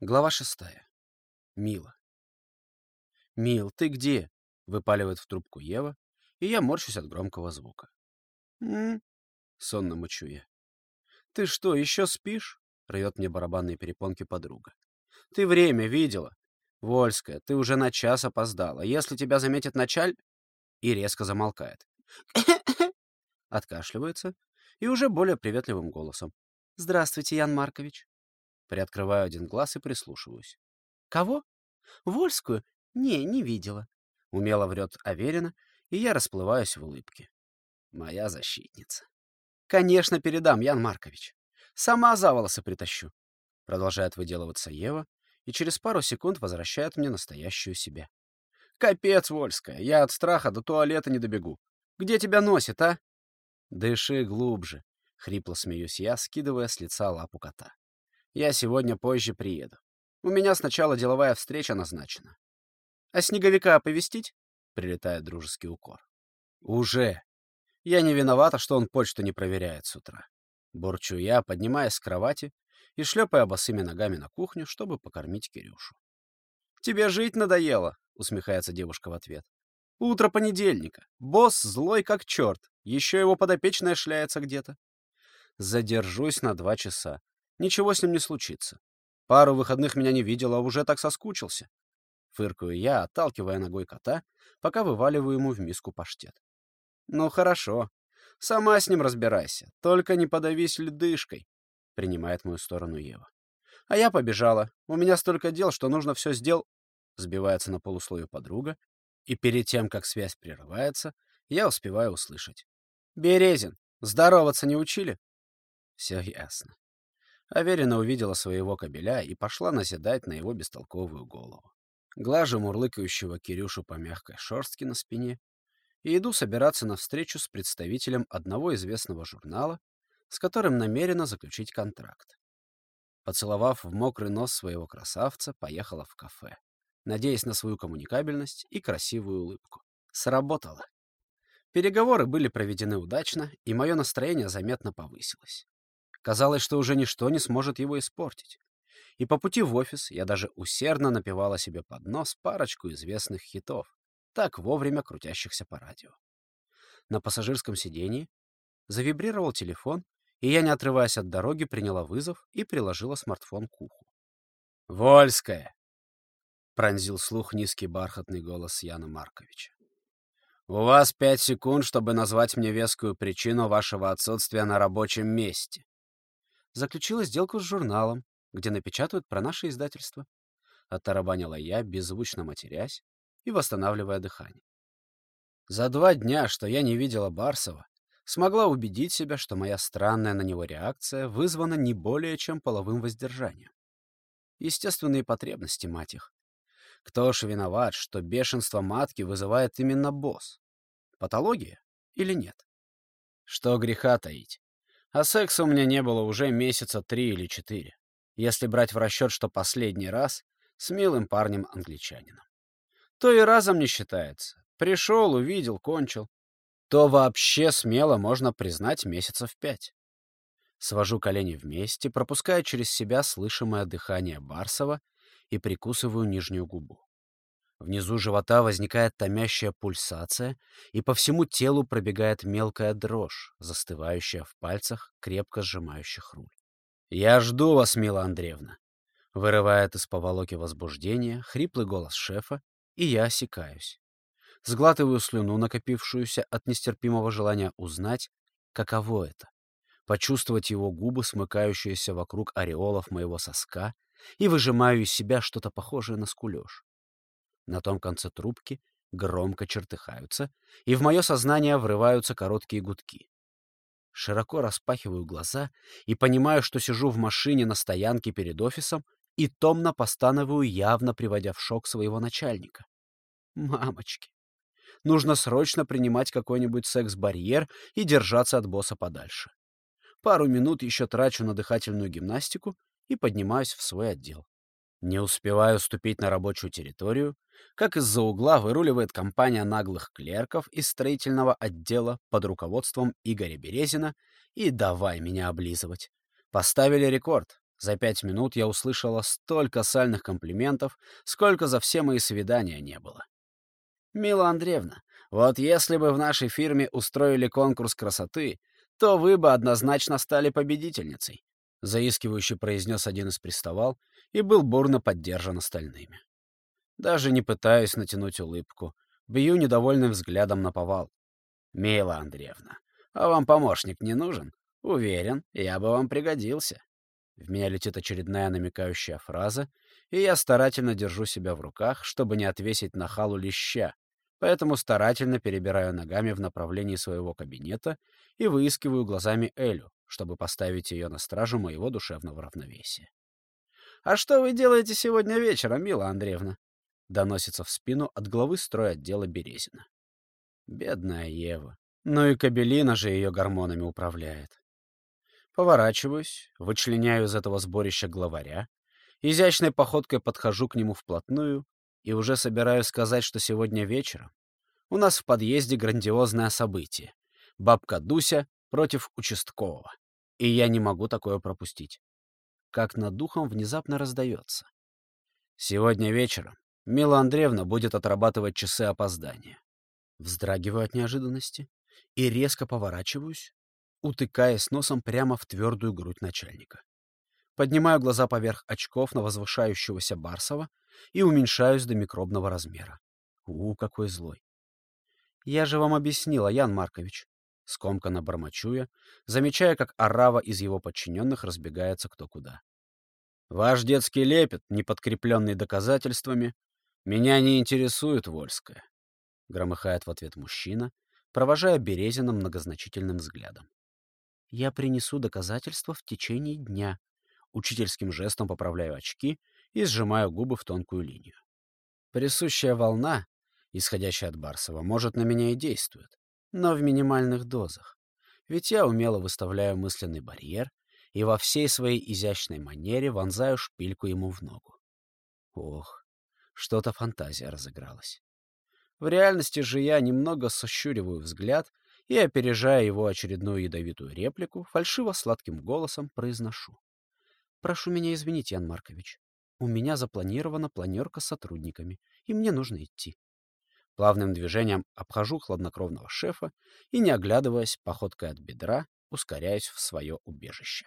Глава шестая. Мила. «Мил, ты где?» — выпаливает в трубку Ева, и я морщусь от громкого звука. «М-м-м», сонно мочу я. «Ты что, еще спишь?» — рвет мне барабанные перепонки подруга. «Ты время видела? Вольская, ты уже на час опоздала. Если тебя заметит началь...» И резко замолкает. Откашливается и уже более приветливым голосом. «Здравствуйте, Ян Маркович». Приоткрываю один глаз и прислушиваюсь. «Кого? Вольскую? Не, не видела». Умело врет Аверина, и я расплываюсь в улыбке. Моя защитница. «Конечно, передам, Ян Маркович. Сама за волосы притащу». Продолжает выделываться Ева, и через пару секунд возвращает мне настоящую себя. «Капец, Вольская, я от страха до туалета не добегу. Где тебя носит, а?» «Дыши глубже», — хрипло смеюсь я, скидывая с лица лапу кота. Я сегодня позже приеду. У меня сначала деловая встреча назначена. А снеговика оповестить? Прилетает дружеский укор. Уже. Я не виновата, что он почту не проверяет с утра. Бурчу я, поднимаясь с кровати и шлепая босыми ногами на кухню, чтобы покормить Кирюшу. «Тебе жить надоело», — усмехается девушка в ответ. «Утро понедельника. Босс злой как черт. Еще его подопечная шляется где-то. Задержусь на два часа. Ничего с ним не случится. Пару выходных меня не видел, а уже так соскучился. Фыркаю я, отталкивая ногой кота, пока вываливаю ему в миску паштет. Ну хорошо. Сама с ним разбирайся. Только не подавись ледышкой, принимает мою сторону Ева. А я побежала. У меня столько дел, что нужно все сделать. Сбивается на полусловие подруга, и перед тем, как связь прерывается, я успеваю услышать. «Березин, здороваться не учили?» Все ясно. Аверина увидела своего кобеля и пошла наседать на его бестолковую голову. Глажу мурлыкающего Кирюшу по мягкой шерстке на спине и иду собираться на встречу с представителем одного известного журнала, с которым намерена заключить контракт. Поцеловав в мокрый нос своего красавца, поехала в кафе, надеясь на свою коммуникабельность и красивую улыбку. Сработало. Переговоры были проведены удачно, и мое настроение заметно повысилось. Казалось, что уже ничто не сможет его испортить. И по пути в офис я даже усердно напевала себе под нос парочку известных хитов, так вовремя крутящихся по радио. На пассажирском сидении завибрировал телефон, и я, не отрываясь от дороги, приняла вызов и приложила смартфон к уху. «Вольская!» — пронзил слух низкий бархатный голос Яна Марковича. «У вас пять секунд, чтобы назвать мне вескую причину вашего отсутствия на рабочем месте заключила сделку с журналом, где напечатают про наше издательство. Оттарабанила я, беззвучно матерясь и восстанавливая дыхание. За два дня, что я не видела Барсова, смогла убедить себя, что моя странная на него реакция вызвана не более чем половым воздержанием. Естественные потребности, мать их. Кто ж виноват, что бешенство матки вызывает именно босс? Патология или нет? Что греха таить? А секса у меня не было уже месяца три или четыре, если брать в расчет, что последний раз с милым парнем-англичанином. То и разом не считается. Пришел, увидел, кончил. То вообще смело можно признать месяцев пять. Свожу колени вместе, пропуская через себя слышимое дыхание Барсова и прикусываю нижнюю губу. Внизу живота возникает томящая пульсация, и по всему телу пробегает мелкая дрожь, застывающая в пальцах, крепко сжимающих руль. «Я жду вас, Мила Андреевна!» Вырывает из поволоки возбуждения хриплый голос шефа, и я осекаюсь. Сглатываю слюну, накопившуюся от нестерпимого желания узнать, каково это — почувствовать его губы, смыкающиеся вокруг ореолов моего соска, и выжимаю из себя что-то похожее на скулеж. На том конце трубки громко чертыхаются, и в мое сознание врываются короткие гудки. Широко распахиваю глаза и понимаю, что сижу в машине на стоянке перед офисом и томно постановую, явно приводя в шок своего начальника. Мамочки! Нужно срочно принимать какой-нибудь секс-барьер и держаться от босса подальше. Пару минут еще трачу на дыхательную гимнастику и поднимаюсь в свой отдел. Не успеваю ступить на рабочую территорию, как из-за угла выруливает компания наглых клерков из строительного отдела под руководством Игоря Березина и давай меня облизывать. Поставили рекорд. За пять минут я услышала столько сальных комплиментов, сколько за все мои свидания не было. «Мила Андреевна, вот если бы в нашей фирме устроили конкурс красоты, то вы бы однозначно стали победительницей», — заискивающе произнес один из приставал и был бурно поддержан остальными. Даже не пытаюсь натянуть улыбку, бью недовольным взглядом на повал. «Мила Андреевна, а вам помощник не нужен? Уверен, я бы вам пригодился». В меня летит очередная намекающая фраза, и я старательно держу себя в руках, чтобы не отвесить на халу леща, поэтому старательно перебираю ногами в направлении своего кабинета и выискиваю глазами Элю, чтобы поставить ее на стражу моего душевного равновесия. «А что вы делаете сегодня вечером, Мила Андреевна?» — доносится в спину от главы строя отдела Березина. Бедная Ева. Ну и Кабелина же ее гормонами управляет. Поворачиваюсь, вычленяю из этого сборища главаря, изящной походкой подхожу к нему вплотную и уже собираюсь сказать, что сегодня вечером у нас в подъезде грандиозное событие. Бабка Дуся против участкового. И я не могу такое пропустить. Как над духом внезапно раздается. Сегодня вечером Мила Андреевна будет отрабатывать часы опоздания. Вздрагиваю от неожиданности и резко поворачиваюсь, утыкаясь носом прямо в твердую грудь начальника. Поднимаю глаза поверх очков на возвышающегося Барсова и уменьшаюсь до микробного размера. У, какой злой. Я же вам объяснила, Ян Маркович. Скомканно бормочу я, замечая, как орава из его подчиненных разбегается кто куда. Ваш детский лепет, не подкрепленный доказательствами, меня не интересует Вольская. Громыхает в ответ мужчина, провожая Березина многозначительным взглядом. Я принесу доказательства в течение дня. Учительским жестом поправляю очки и сжимаю губы в тонкую линию. Присущая волна, исходящая от Барсова, может, на меня и действует, но в минимальных дозах. Ведь я умело выставляю мысленный барьер и во всей своей изящной манере вонзаю шпильку ему в ногу. Ох, что-то фантазия разыгралась. В реальности же я немного сощуриваю взгляд и, опережая его очередную ядовитую реплику, фальшиво-сладким голосом произношу. «Прошу меня извинить, Ян Маркович. У меня запланирована планерка с сотрудниками, и мне нужно идти». Плавным движением обхожу хладнокровного шефа и, не оглядываясь, походкой от бедра, ускоряюсь в свое убежище.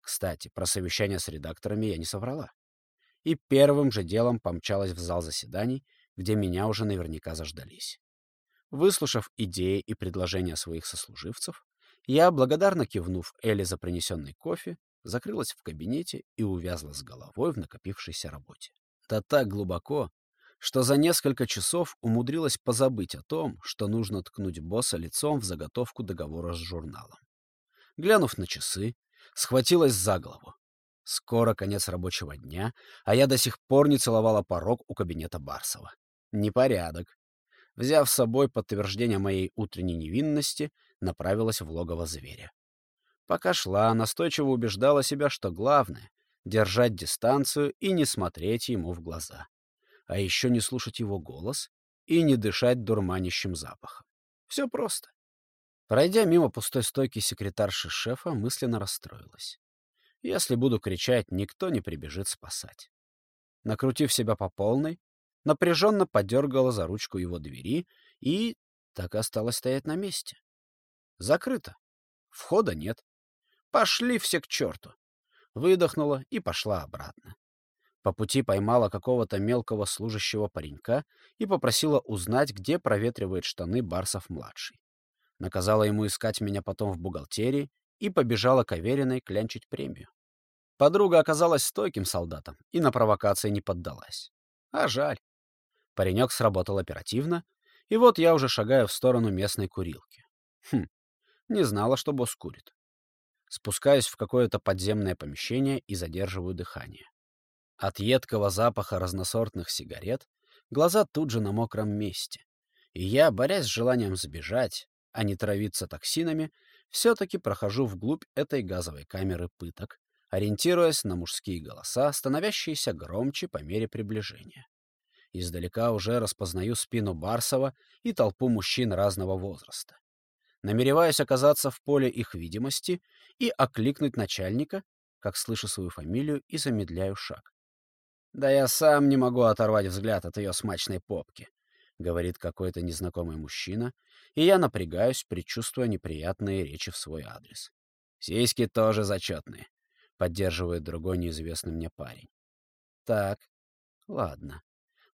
Кстати, про совещание с редакторами я не соврала. И первым же делом помчалась в зал заседаний, где меня уже наверняка заждались. Выслушав идеи и предложения своих сослуживцев, я, благодарно кивнув Элли за принесенный кофе, закрылась в кабинете и увязла с головой в накопившейся работе. Да так глубоко, что за несколько часов умудрилась позабыть о том, что нужно ткнуть босса лицом в заготовку договора с журналом. Глянув на часы, схватилась за голову. Скоро конец рабочего дня, а я до сих пор не целовала порог у кабинета Барсова. Непорядок взяв с собой подтверждение моей утренней невинности, направилась в логово зверя. Пока шла, настойчиво убеждала себя, что главное — держать дистанцию и не смотреть ему в глаза. А еще не слушать его голос и не дышать дурманящим запахом. Все просто. Пройдя мимо пустой стойки секретарши шефа, мысленно расстроилась. Если буду кричать, никто не прибежит спасать. Накрутив себя по полной, напряженно подергала за ручку его двери и так и осталась стоять на месте. Закрыто. Входа нет. Пошли все к черту. Выдохнула и пошла обратно. По пути поймала какого-то мелкого служащего паренька и попросила узнать, где проветривает штаны Барсов-младший. Наказала ему искать меня потом в бухгалтерии и побежала к Авериной клянчить премию. Подруга оказалась стойким солдатом и на провокации не поддалась. А жаль. Паренек сработал оперативно, и вот я уже шагаю в сторону местной курилки. Хм, не знала, что босс курит. Спускаюсь в какое-то подземное помещение и задерживаю дыхание. От едкого запаха разносортных сигарет глаза тут же на мокром месте. И я, борясь с желанием сбежать, а не травиться токсинами, все-таки прохожу вглубь этой газовой камеры пыток, ориентируясь на мужские голоса, становящиеся громче по мере приближения. Издалека уже распознаю спину Барсова и толпу мужчин разного возраста. Намереваюсь оказаться в поле их видимости и окликнуть начальника, как слышу свою фамилию и замедляю шаг. «Да я сам не могу оторвать взгляд от ее смачной попки», — говорит какой-то незнакомый мужчина, и я напрягаюсь, предчувствуя неприятные речи в свой адрес. «Сиськи тоже зачетные», — поддерживает другой неизвестный мне парень. «Так, ладно.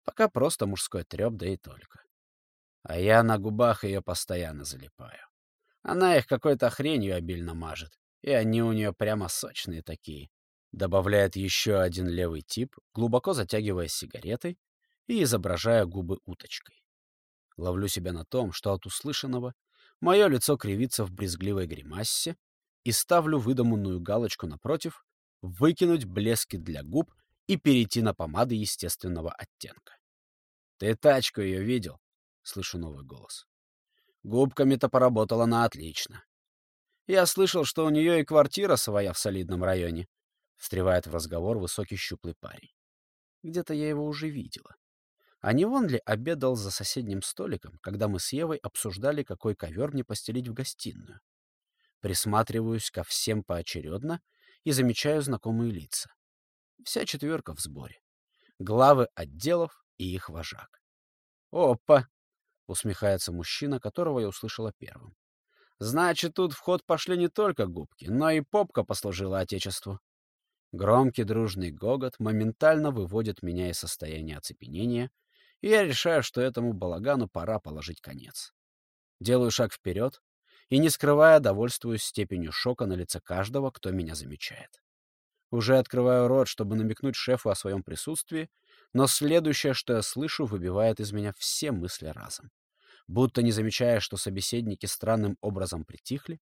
Пока просто мужской треп, да и только. А я на губах ее постоянно залипаю. Она их какой-то хренью обильно мажет, и они у нее прямо сочные такие. Добавляет еще один левый тип, глубоко затягивая сигаретой и изображая губы уточкой. Ловлю себя на том, что от услышанного мое лицо кривится в брезгливой гримассе и ставлю выдуманную галочку напротив «Выкинуть блески для губ» и перейти на помады естественного оттенка. «Ты тачку ее видел?» — слышу новый голос. Губками-то поработала на отлично. Я слышал, что у нее и квартира своя в солидном районе. Встревает в разговор высокий щуплый парень. Где-то я его уже видела. А не он ли обедал за соседним столиком, когда мы с Евой обсуждали, какой ковер мне постелить в гостиную? Присматриваюсь ко всем поочередно и замечаю знакомые лица. Вся четверка в сборе. Главы отделов и их вожак. «Опа!» — усмехается мужчина, которого я услышала первым. «Значит, тут в ход пошли не только губки, но и попка послужила Отечеству». Громкий дружный гогот моментально выводит меня из состояния оцепенения, и я решаю, что этому балагану пора положить конец. Делаю шаг вперед и, не скрывая, довольствуюсь степенью шока на лице каждого, кто меня замечает. Уже открываю рот, чтобы намекнуть шефу о своем присутствии, но следующее, что я слышу, выбивает из меня все мысли разом. Будто не замечая, что собеседники странным образом притихли,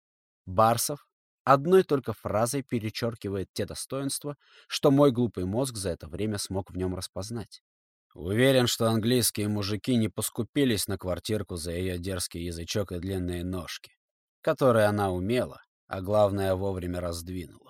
Барсов одной только фразой перечеркивает те достоинства, что мой глупый мозг за это время смог в нем распознать. Уверен, что английские мужики не поскупились на квартирку за ее дерзкий язычок и длинные ножки, которые она умела, а главное, вовремя раздвинула.